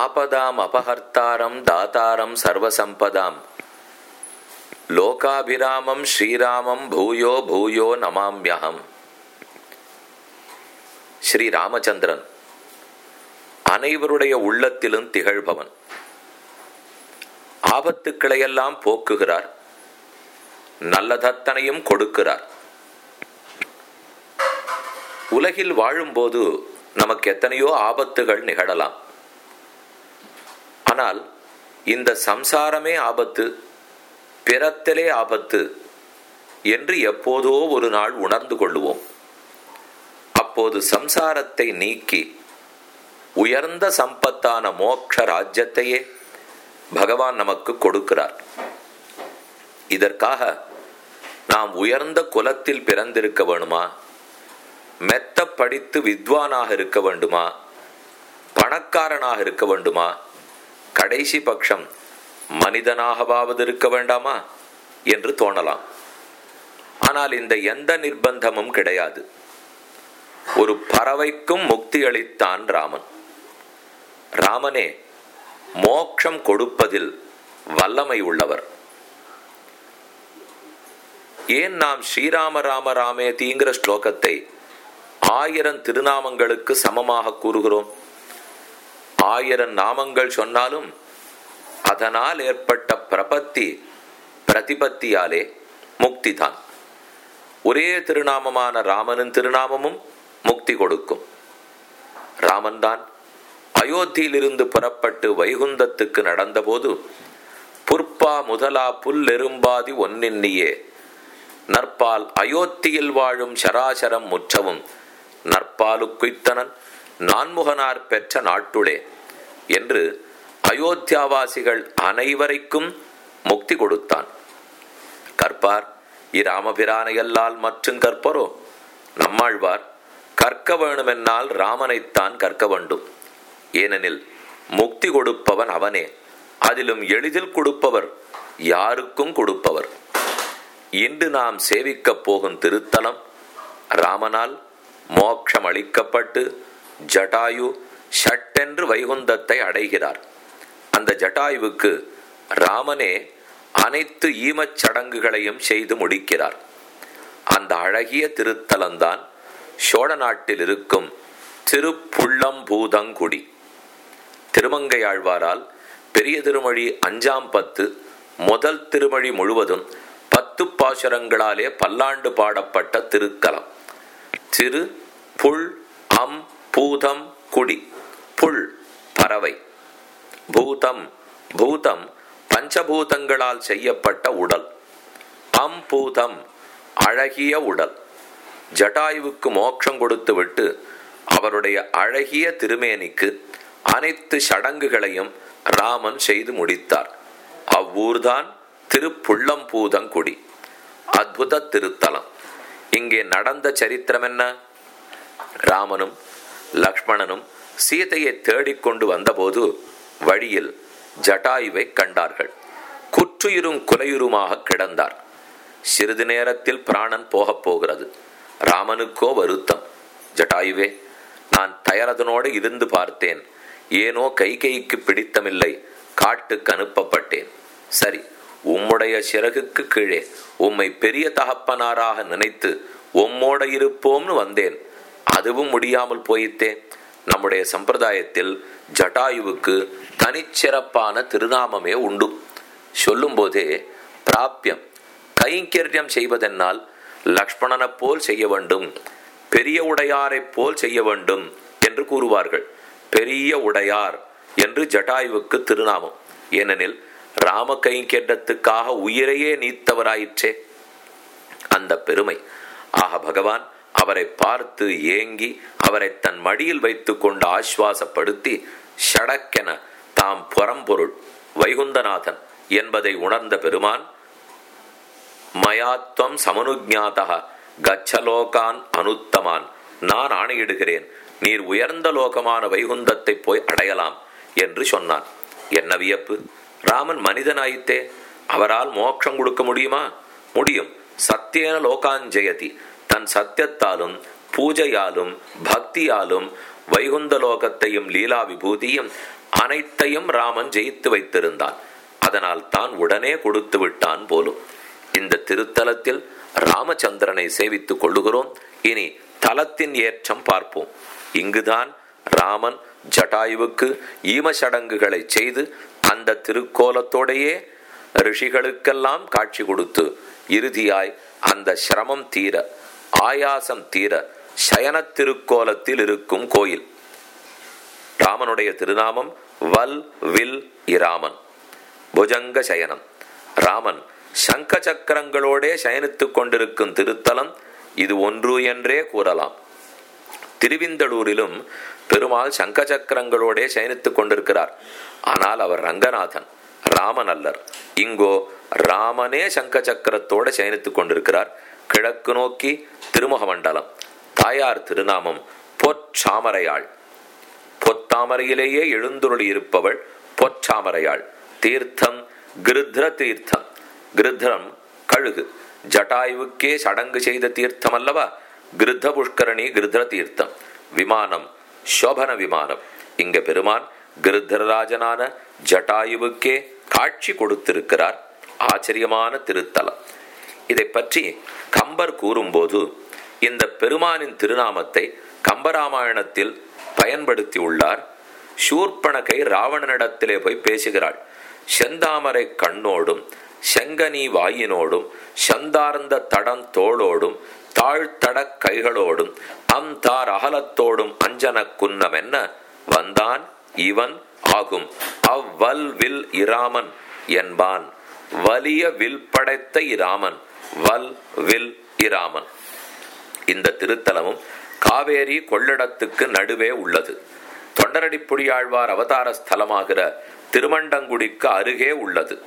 ஆபதாம் அபஹர்த்தாரம் தாத்தாரம் சர்வசம்பதாம். லோகாபிராமம் ஸ்ரீராமம் பூயோ பூயோ நமாம்யகம் ஸ்ரீ ராமச்சந்திரன் அனைவருடைய உள்ளத்திலும் திகழ்பவன். ஆபத்துக்களையெல்லாம் போக்குகிறார். நல்லதத்தனையும் கொடுக்கிறார். உலகில் வாழும்போது நமக்கு எத்தனையோ ஆபத்துகள் நிகழலாம். ஆனால் இந்த சம்சாரமே ஆபத்து பிறத்தலே ஆபத்து என்று எப்போதோ ஒரு நாள் உணர்ந்து கொள்ளுவோம். அப்போது சம்சாரத்தை நீக்கி உயர்ந்த சம்பத்தான மோட்ச ராஜ்யத்தையே பகவான் நமக்கு கொடுக்கிறார். இதற்காக நாம் உயர்ந்த குலத்தில் பிறந்திருக்க வேணுமா? மெத்த படித்து வித்வானாக இருக்க வேண்டுமா? பணக்காரனாக இருக்க வேண்டுமா? கடைசி பட்சம் மனிதனாகவாவது இருக்க வேண்டாமா என்று தோணலாம். ஆனால் இந்த எந்த நிர்பந்தமும் கிடையாது. ஒரு பறவைக்கும் முக்தி அளித்தான் ராமன். ராமனே மோக்ஷம் கொடுப்பதில் வல்லமை உள்ளவர். ஏன் நாம் ஸ்ரீராம ராம ராமேதிங்கிற ஸ்லோகத்தை ஆயிரம் திருநாமங்களுக்கு சமமாக கூறுகிறோம்? ஆயிரம் நாமங்கள் சொன்னாலும் அதனால் ஏற்பட்ட பிரபத்தி பிரதிபத்தியாலே முக்திதான். ஒரே திருநாமமான ராமனின் திருநாமமும் முக்தி கொடுக்கும். ராமன்தான் அயோத்தியிலிருந்து புறப்பட்டு வைகுந்தத்துக்கு நடந்தபோது புற்பா முதலா புல்லெரும்பாதி ஒன்னின்னியே நற்பால் அயோத்தியில் வாழும் சராசரம் முற்றவும் நற்பாலுக்குய்த்தனன் நான்முகனார் பெற்ற நாட்டுளே. என்று அயோத்தியாவாசிகள் அனைவரைக்கும் முக்தி கொடுத்தான். கற்பார் இராமபிரானையல்லால் மற்றும் கற்பரோ? நம்மாழ்வார் கற்க வேணுமென்னால் ராமனைத்தான் கற்க வேண்டும். ஏனெனில் முக்தி கொடுப்பவன் அவனே அதிலும் எளிதில் கொடுப்பவர் யாருக்கும் கொடுப்பவர். இன்று நாம் சேவிக்கப் போகும் திருத்தலம் ராமனால் மோட்சம் அளிக்கப்பட்டு ஜட்டாயு ஷட்டென்று வைகுந்தத்தை அடைகிறார். அந்த ஜட்டாயுவுக்கு ராமனே அனைத்து ஈமச் சடங்குகளையும் செய்து முடிக்கிறார். அந்த அழகிய திருத்தலம்தான் சோழ நாட்டில் இருக்கும் திருப்புள்ளம்பூதங்குடி. திருமங்கையாழ்வாரால் பெரிய திருமொழி அஞ்சாம் பத்து முதல் திருமொழி முழுவதும் பத்து பாசுரங்களாலே பல்லாண்டு பாடப்பட்ட திருத்தலம் திரு புல் அம் பூதம் குடி. புல் பறவை. பூதம் பூதம் பஞ்சபூதங்களால் செய்யப்பட்ட உடல். அம் பூதம் அழகிய உடல். ஜட்டாயுவுக்கு மோட்சம் கொடுத்துவிட்டு அவருடைய அழகிய திருமேனிக்கு அனைத்து சடங்குகளையும் ராமன் செய்து முடித்தார். அவ்வூர்தான் திருப்புள்ளம்பூதங்குடி. அத்புத திருத்தலம். இங்கே நடந்த சரித்திரம் என்ன? ராமனும் லக்ஷ்மணனும் சீதையை தேடிக்கொண்டு வந்தபோது வழியில் ஜட்டாயுவை கண்டார்கள். குற்றுயிரும் குலையுருமாக கிடந்தார். சிறிது நேரத்தில் பிராணன் போகப் போகிறது. ராமனுக்கோ வருத்தம். ஜட்டாயுவே நான் தயரதனோடு இருந்து பார்த்தேன். ஏனோ கைகைக்கு பிடித்தமில்லை. காட்டுக்கு அனுப்பப்பட்டேன். சரி உம்முடைய சிறகுக்கு கீழே உம்மை பெரிய தகப்பனாராக நினைத்து உம்மோட இருப்போம்னு வந்தேன். அதுவும் முடியாமல் போயித்தேன் நம்முடைய சம்பிரதாயத்தில் ஜட்டாயுவுக்கு தனிச்சிறப்பான திருநாமமே உண்டு. சொல்லும்போதே பிராப்பியம் கைங்கரியம் செய்வதென்னால் லக்ஷ்மணனைப் போல் செய்ய வேண்டும் பெரிய உடையாரைப் போல் செய்ய வேண்டும் என்று கூறுவார்கள். பெரிய உடையார் என்று ஜட்டாயுவுக்கு திருநாமம். ஏனெனில் ராம கைங்கேட்டத்துக்காக உயிரையே நீத்தவராயிற்றே. அந்த பெருமை. ஆக பகவான் அவரை பார்த்து ஏங்கி அவரை தன் மடியில் வைத்து கொண்டு ஆஸ்வாசப்படுத்தி ஷடக்கென தாம் புறம்பொருள் வைகுந்தநாதன் என்பதை உணர்ந்த பெருமான் மயாத்வம் சமனுஜாதக கச்சலோகான் அனுத்தமான் நான் ஆணையிடுகிறேன் நீர் உயர்ந்த லோகமான வைகுந்தத்தை போய் அடையலாம் என்று சொன்னான். என்ன வியப்பு? ராமன் மனிதனாயித்தே அவரால் மோட்சம் கொடுக்க முடியுமா? முடியும். சத்தியன லோகாஞ்சயதி தன் சத்தியத்தாலும் பூஜையாலும் பக்தியாலும் வைகுந்தலோகத்தையும் லீலா விபூதியும் அனைத்தையும் ராமன் ஜெயித்து வைத்திருந்தான். அதனால் தான் உடனே கொடுத்து விட்டான் போலும். இந்த திருத்தலத்தில் ராமச்சந்திரனை சேவித்துக் கொள்ளுகிறோம். இனி தலத்தின் ஏற்றம் பார்ப்போம். இங்குதான் ராமன் ஜட்டாயுவுக்கு ஈமசடங்குகளை செய்து அந்த திருக்கோலத்தோடையே ரிஷிகளுக்கெல்லாம் காட்சி கொடுத்து இறுதியாய் அந்த சிரமம் தீர ஆயாசம் தீர சயன திருக்கோலத்தில் இருக்கும் கோயில். ராமனுடைய திருநாமம் வல் வில் இராமன் புஜங்க சயனம். ராமன் சங்க சக்கரங்களோடே சயனித்துக் கொண்டிருக்கும் திருத்தலம் இது ஒன்று என்றே கூறலாம். திருவிந்தளூரிலும் பெருமாள் சங்க சக்கரங்களோடே சயனித்துக் கொண்டிருக்கிறார். ஆனால் அவர் ரங்கநாதன் ராமன் அல்லர். இங்கோ ராமனே சங்க சக்கரத்தோட சயனித்துக் கொண்டிருக்கிறார். கிழக்கு நோக்கி திருமுகமண்டலம் தாயார் திருநாமம் பொற்சாமரையாள். பொத்தாமரையிலேயே எழுந்துருளி இருப்பவள் பொற்சாமரையாள். தீர்த்தம் கிருத்ர தீர்த்தம். கிருத்ரம் கழுகு. ஜட்டாயுவுக்கே சடங்கு செய்த தீர்த்தம் அல்லவா கிருத்த புஷ்கரணி கிருத்ர தீர்த்தம். விமானம் சோபன விமானம். இங்க பெருமான் கிருத்தராஜனான ஜட்டாயுவுக்கே காட்சி கொடுத்திருக்கிறார். ஆச்சரியமான திருத்தலம். இதை பற்றி கம்பர் கூறும்போது இந்த பெருமானின் திருநாமத்தை கம்பராமாயணத்தில் பயன்படுத்தி உள்ளார் சூர்பணகை ராவணனிடத்திலே போய் பேசுகிறாள். செந்தாமரை கண்ணோடும் செங்கனி வாயினோடும் சந்தார்ந்த தடம் தோளோடும் தாழ்த்தட கைகளோடும் அம் தார் அகலத்தோடும் அஞ்சன குன்னம் என்ன? வந்தான் இவன் ஆகும். அவ்வல் வில் இராமன் என்பான். வலிய வில் படைத்த இராமன். வல் வில் இராமன். இந்த திருத்தலமும் காவேரி கொள்ளிடத்துக்கு நடுவே உள்ளது. தொண்டரடிப்புடியாழ்வார் அவதார ஸ்தலமாகிற திருமண்டங்குடிக்கு அருகே உள்ளது.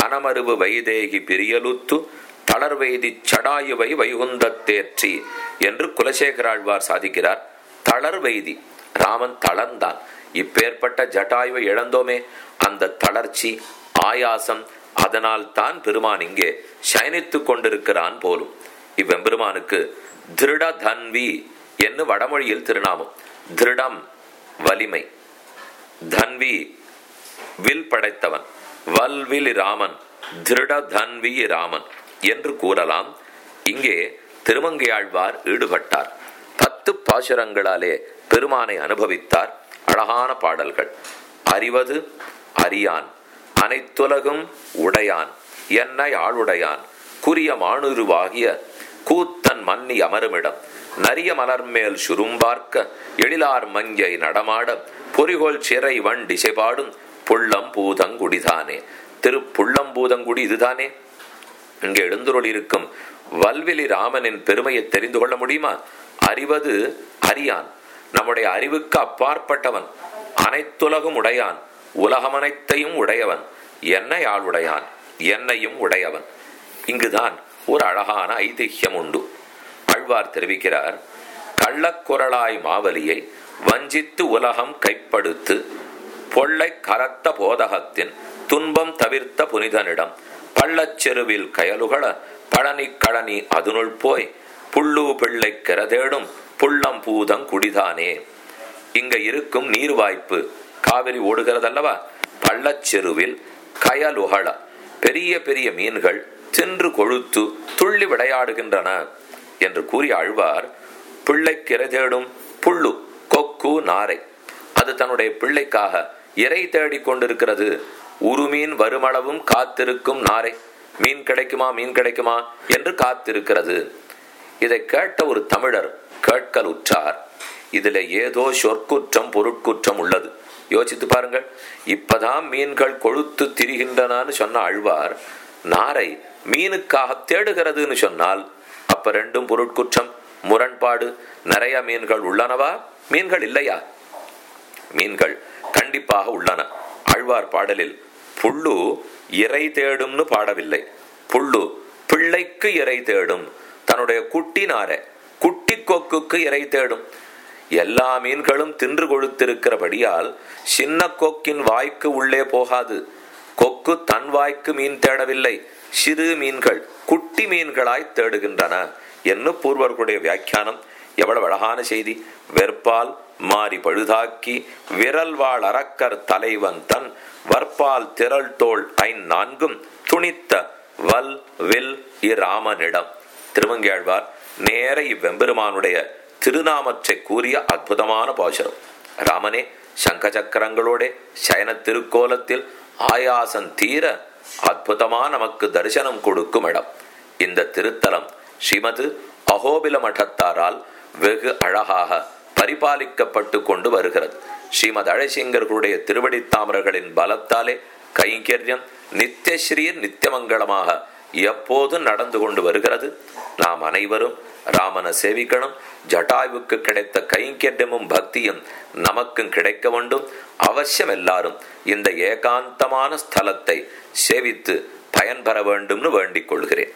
தனமருவு வைதேகி பிரியலுத்து தளர்வெய்தி சடாயுவை வைகுந்தத்தேற்றி என்று குலசேகராழ்வார் சாதிக்கிறார். தளர்வெய்தி ராமன் தளர்ந்தான். இப்பேற்பட்ட ஜட்டாயுவை இழந்தோமே. அந்த தளர்ச்சி ஆயாசம் அதனால் தான் பெருமான் இங்கே சயனித்துக் கொண்டிருக்கிறான் போலும். இவ்வெம்பெருமானுக்கு திருட தன்வி என்று வடமொழியில் திருநாமம். திருடம் வலிமை. தன்வி வில் படைத்தவன். வல்வில் ராமன் திருட தன்வி ராமன் என்று கூறலாம். இங்கே திருமங்கையாழ்வார் ஈடுபட்டார். பத்து பாசுரங்களாலே பெருமானை அனுபவித்தார். அழகான பாடல்கள். அறிவது அறியான். அனைத்துலகும் உடையான் என்னை ஆளுடையான். குறிய மானுருவாகிய கூத்தன் மன்னி அமருமிடம் நரிய மலர்மேல் சுரும்பார்க்க எழிலார் மங்கை நடமாட பொறிகோல் சிறை வண் திசைபாடும் புள்ளம் பூதங்குடிதானே திரு இதுதானே? இங்கே எழுந்துருள் இருக்கும் வல்வெளி ராமனின் பெருமையை தெரிந்து கொள்ள முடியுமா? அறிவது அறியான். நம்முடைய அறிவுக்கு அப்பாற்பட்டவன் அனைத்துலகும் உடையான் உலகமனைத்தையும் உடையவன். என்னை ஆளுடையான் என்னையும் உடையவன். இங்குதான் ஒரு அழகான ஐதிஹ்யம் உண்டு. ஆழ்வார் தெரிவிக்கிறார் கள்ளக்குரலாய் மாவலியை வஞ்சித்து உலகம் கைப்படுத்து பொள்ளை கரத்த போதகத்தின் துன்பம் தவிர்த்த புனிதனிடம் பள்ளச்செருவில் கயலுகள பழனி கழனி அதுனுள் போய் புள்ளு பிள்ளை கிரதேடும் புள்ளம் பூதம் குடிதானே. இங்க இருக்கும் நீர் வாய்ப்பு காவிரி ஓடுகிறதல்லவா? பள்ளச்செருவில் கயலுகள பெரிய பெரிய மீன்கள் தின்று கொழுத்து துள்ளி விளையாடுகின்றன என்று கூறிய ஆழ்வார் பிள்ளை தேடும் புள்ளு கொக்கு நாரை. அது தன்னுடைய பிள்ளைக்காக இறை தேடிக் கொண்டிருக்கிறது. உருமீன் வருமளவும் காத்திருக்கும் நாரை. மீன் கிடைக்குமா மீன் கிடைக்குமா என்று காத்திருக்கிறது. இதை கேட்ட ஒரு தமிழர் கேட்கல் உற்றார் இதுல ஏதோ சொற்குற்றம் பொருட்குற்றம் உள்ளது. யோசித்து பாருங்கள். இப்பதான் மீன்கள் கொழுத்து திரிகின்றனன்னு சொன்ன அழ்வார் நாரை மீனுக்காக தேடுகிறதுன்னு சொன்னால் அப்ப ரெண்டும் பொருட்குற்றம் முரண்பாடு நிறைய மீன்கள் உள்ளனவா? மீன்கள் இல்லையா? மீன்கள் கண்டிப்பாக உள்ளன. ஆழ்வார் பாடலில் புள்ளு இறை தேடும்னு பாடவில்லை. புள்ளு பிள்ளைக்கு இறை தேடும் தன்னுடைய குட்டி நாரை குட்டி கொக்குக்கு இறை தேடும் எல்லா மீன்களும் தின்று கொழுத்திருக்கிறபடியால் சின்ன கொக்கின் வாய்க்கு உள்ளே போகாது. கொக்கு தன் வாய்க்கு மீன் தேடவில்லை. சிறு மீன்கள் குட்டி மீன்களாய் தேடுகின்றன என்று பூர்வர்களுடைய வியாக்கியானம். எவ்வளவு அழகான செய்தி. வெற்பால் மாறி பழுதாக்கி விரல் வாழ் அரக்கர் தலைவன் தன் வற்பால் திரள் தோல் ஐந் நான்கும் துணித்த வல் வில் இராமனிடம். திருமங்கியாழ்வார் நேர இவ்வெம்பெருமானுடைய திருநாமற்றை கூறிய அற்புதமான பாசுரம். ராமனே சங்கச்சக்கரங்களோட சயன திருக்கோலத்தில் ஆயாசம் தீர அற்புதமா நமக்கு தரிசனம் கொடுக்கும் இடம். இந்த திருத்தலம் ஸ்ரீமது அகோபில மட்டத்தாரால் வெகு அழகாக பரிபாலிக்கப்பட்டு கொண்டு வருகிறது. ஸ்ரீமத் அழசிங்கர்களுடைய திருவடி தாமரர்களின் பலத்தாலே கைங்கரியம் நித்தியஸ்ரீர் நித்தியமங்கலமாக எப்போதும் நடந்து கொண்டு வருகிறது. நாம் அனைவரும் ராமனை சேவிக்கணும். ஜட்டாயுவுக்கு கிடைத்த கைங்கரியமும் பக்தியும் நமக்கும் கிடைக்க வேண்டும். அவசியம் எல்லாரும் இந்த ஏகாந்தமான ஸ்தலத்தை சேவித்து பயன்பெற வேண்டும்னு வேண்டிக் கொள்கிறேன்.